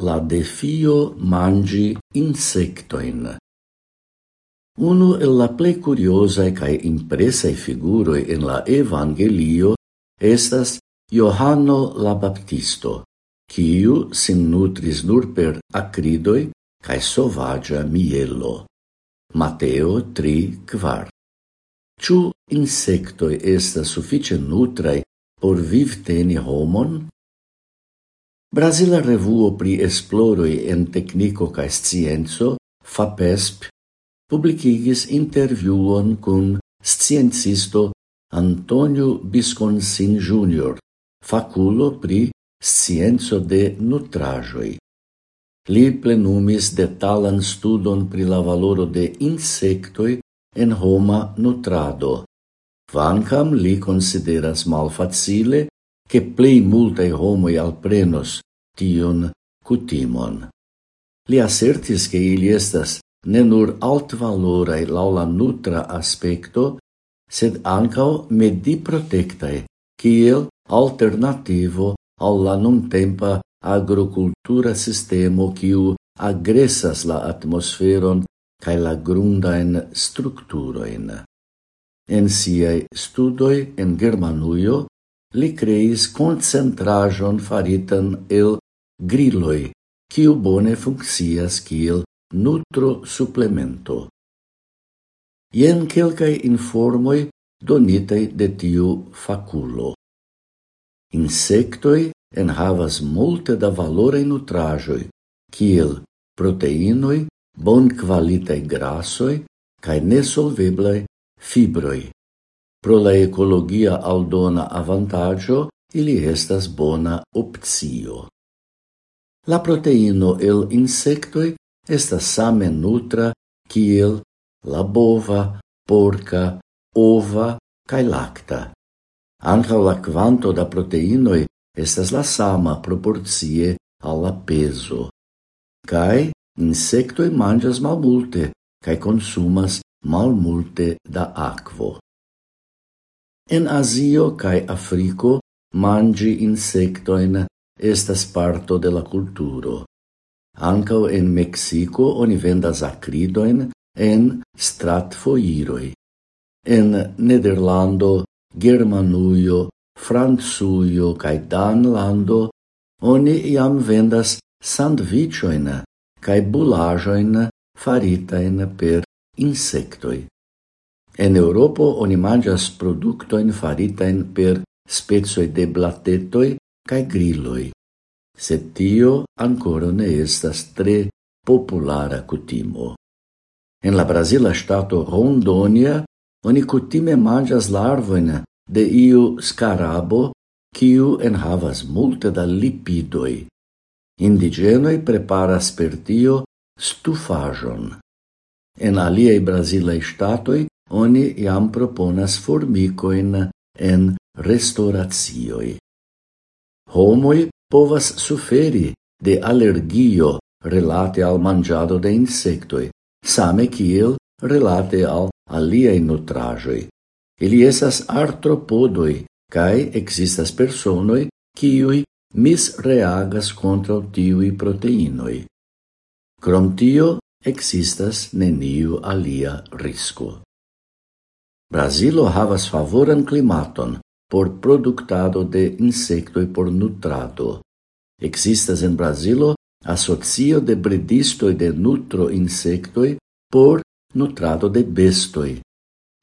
la defio mangi insectoin. Uno el la plei curiosae cae impresae figuroi en la Evangelio estas Johanno la Baptisto, quiu sin nutris nur per acridoi cae sovagia mielo. Mateo 3, 4 Ciu insectoi estas suffice nutrai por vivteni homon? Brasila revuo pri esploroi en tecnico ca scienzo, FAPESP, publicigis intervjuon cun sciencisto Antonio Bisconsin Jr., faculo pri scienzo de nutrajoi. Li plenumis detalan studon pri la valoro de insectoi en homa nutrado. Vancam li consideras malfacile che plei multae homoi alprenos tion cutimon. Li assertis che ili estas ne nur altvalorai lau laula nutra aspecto, sed ancao mediprotectae, kiel alternativo al la nuntempa agrocultura sistemo kiu agressas la atmosferon cae la grundaen structuroin. En siei studoi en Germanuio Li creis concentrajon faritan el grilloi, quiu bone funccias kiel nutro supplemento. Ien quelcae informoi donitei de tiu faculo. Insectoi en havas multe da valore nutrajoi, kiel proteinoi, bon qualitae grasoi, cae nesolveblei fibroi. Pro la ecologia aldona avantaggio, ili estas bona opcio. La proteino el insectoi estas same nutra kiel la bova, porca, ova kaj lacta. Anca la quanto da proteinoi estas la sama proporcie al peso. Cai Kaj insektoj malmulte cai consumas malmulte da aquo. En Asio kaj Afriko mangi insectoin estas parto de la culturo. Ankaŭ en Mexico oni vendas acridoin en stratfoiroi. En Nederlando, Germanuio, Franzuio cae Danlando oni iam vendas sandviĉojn cae bulajoin faritain per insectoi. En Eŭropo oni mangias productoin faritain per spezoi de blatetoi cae grilloi, sed tio ancora ne estas tre populara kutimo. En la Brasila stato Rondonia, oni kutime mangias larvoin de iu scarabo, kiu enhavas multe da lipidoi. Indigenoi preparas per tio stufajon. En aliei Brasilei statoi, oni iam proponas formicoin en restauratioi. Homoi povas suferi de allergio relate al mangiado de insectoi, same kiel relate al aliei nutrajoi. Ili esas artropodoi, cae existas personoi kiui misreagas contra tiui proteinoi. Crom tio, existas neniu alia risco. Brasilo havas favoran climaton por productado de insectoi por nutrado. Existas en Brasilo asocio de bredistoi de nutro insectoi por nutrado de bestoi.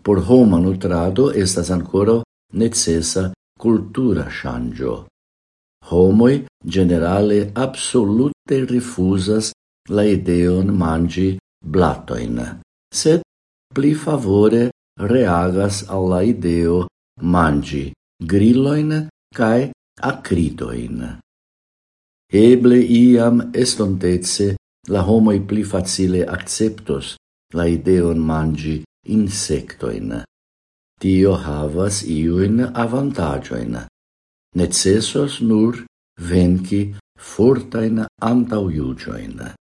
Por homa nutrado estas ancora necessa cultura shangio. Homoi generale absolute rifusas la ideon mangi blatoin, sed pli favore reagas alla ideo mangi grilloin cae acridoin. Eble iam estontece la homoi pli facile acceptos la ideon mangi insectoin. Tio havas iuin avantagioin. Necessos nur venci fortain antauiugioin.